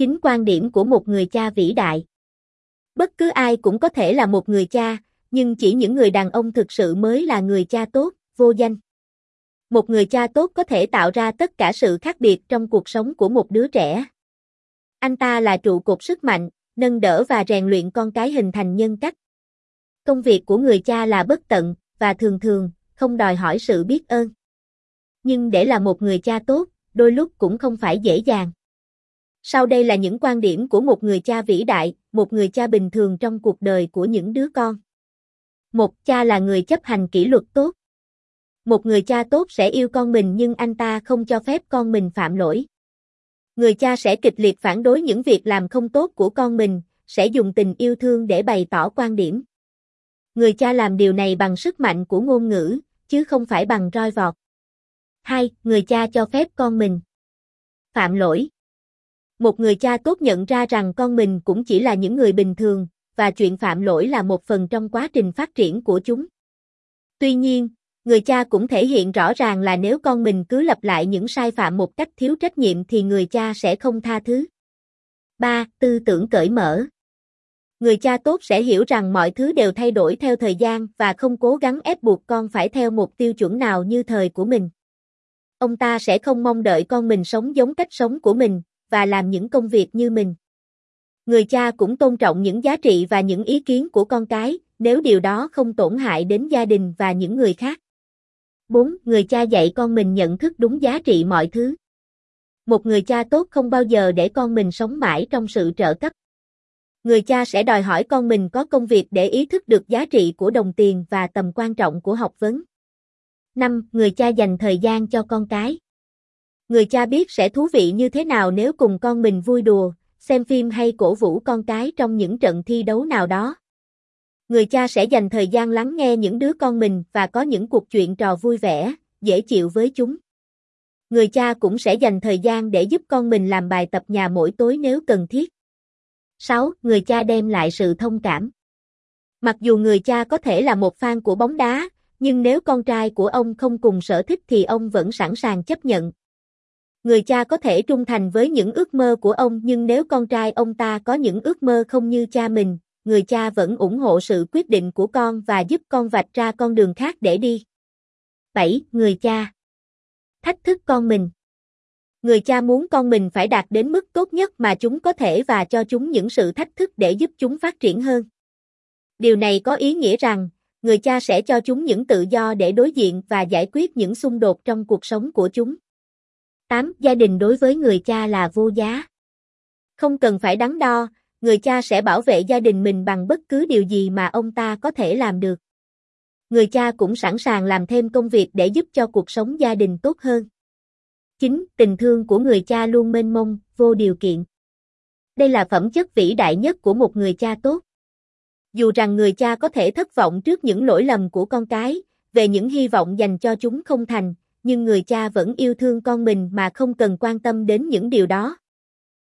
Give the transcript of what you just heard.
Chính quan điểm của một người cha vĩ đại. Bất cứ ai cũng có thể là một người cha, nhưng chỉ những người đàn ông thực sự mới là người cha tốt, vô danh. Một người cha tốt có thể tạo ra tất cả sự khác biệt trong cuộc sống của một đứa trẻ. Anh ta là trụ cột sức mạnh, nâng đỡ và rèn luyện con cái hình thành nhân cách. Công việc của người cha là bất tận, và thường thường, không đòi hỏi sự biết ơn. Nhưng để là một người cha tốt, đôi lúc cũng không phải dễ dàng. Sau đây là những quan điểm của một người cha vĩ đại, một người cha bình thường trong cuộc đời của những đứa con. Một cha là người chấp hành kỷ luật tốt. Một người cha tốt sẽ yêu con mình nhưng anh ta không cho phép con mình phạm lỗi. Người cha sẽ kịch liệt phản đối những việc làm không tốt của con mình, sẽ dùng tình yêu thương để bày tỏ quan điểm. Người cha làm điều này bằng sức mạnh của ngôn ngữ, chứ không phải bằng roi vọt. 2. Người cha cho phép con mình phạm lỗi. Một người cha tốt nhận ra rằng con mình cũng chỉ là những người bình thường, và chuyện phạm lỗi là một phần trong quá trình phát triển của chúng. Tuy nhiên, người cha cũng thể hiện rõ ràng là nếu con mình cứ lặp lại những sai phạm một cách thiếu trách nhiệm thì người cha sẽ không tha thứ. 3. Tư tưởng cởi mở Người cha tốt sẽ hiểu rằng mọi thứ đều thay đổi theo thời gian và không cố gắng ép buộc con phải theo một tiêu chuẩn nào như thời của mình. Ông ta sẽ không mong đợi con mình sống giống cách sống của mình và làm những công việc như mình. Người cha cũng tôn trọng những giá trị và những ý kiến của con cái, nếu điều đó không tổn hại đến gia đình và những người khác. 4. Người cha dạy con mình nhận thức đúng giá trị mọi thứ. Một người cha tốt không bao giờ để con mình sống mãi trong sự trợ cấp. Người cha sẽ đòi hỏi con mình có công việc để ý thức được giá trị của đồng tiền và tầm quan trọng của học vấn. 5. Người cha dành thời gian cho con cái. Người cha biết sẽ thú vị như thế nào nếu cùng con mình vui đùa, xem phim hay cổ vũ con cái trong những trận thi đấu nào đó. Người cha sẽ dành thời gian lắng nghe những đứa con mình và có những cuộc chuyện trò vui vẻ, dễ chịu với chúng. Người cha cũng sẽ dành thời gian để giúp con mình làm bài tập nhà mỗi tối nếu cần thiết. 6. Người cha đem lại sự thông cảm. Mặc dù người cha có thể là một fan của bóng đá, nhưng nếu con trai của ông không cùng sở thích thì ông vẫn sẵn sàng chấp nhận. Người cha có thể trung thành với những ước mơ của ông nhưng nếu con trai ông ta có những ước mơ không như cha mình, người cha vẫn ủng hộ sự quyết định của con và giúp con vạch ra con đường khác để đi. 7. Người cha Thách thức con mình Người cha muốn con mình phải đạt đến mức tốt nhất mà chúng có thể và cho chúng những sự thách thức để giúp chúng phát triển hơn. Điều này có ý nghĩa rằng, người cha sẽ cho chúng những tự do để đối diện và giải quyết những xung đột trong cuộc sống của chúng. 8. Gia đình đối với người cha là vô giá. Không cần phải đắn đo, người cha sẽ bảo vệ gia đình mình bằng bất cứ điều gì mà ông ta có thể làm được. Người cha cũng sẵn sàng làm thêm công việc để giúp cho cuộc sống gia đình tốt hơn. 9. Tình thương của người cha luôn mênh mông, vô điều kiện. Đây là phẩm chất vĩ đại nhất của một người cha tốt. Dù rằng người cha có thể thất vọng trước những lỗi lầm của con cái, về những hy vọng dành cho chúng không thành, nhưng người cha vẫn yêu thương con mình mà không cần quan tâm đến những điều đó.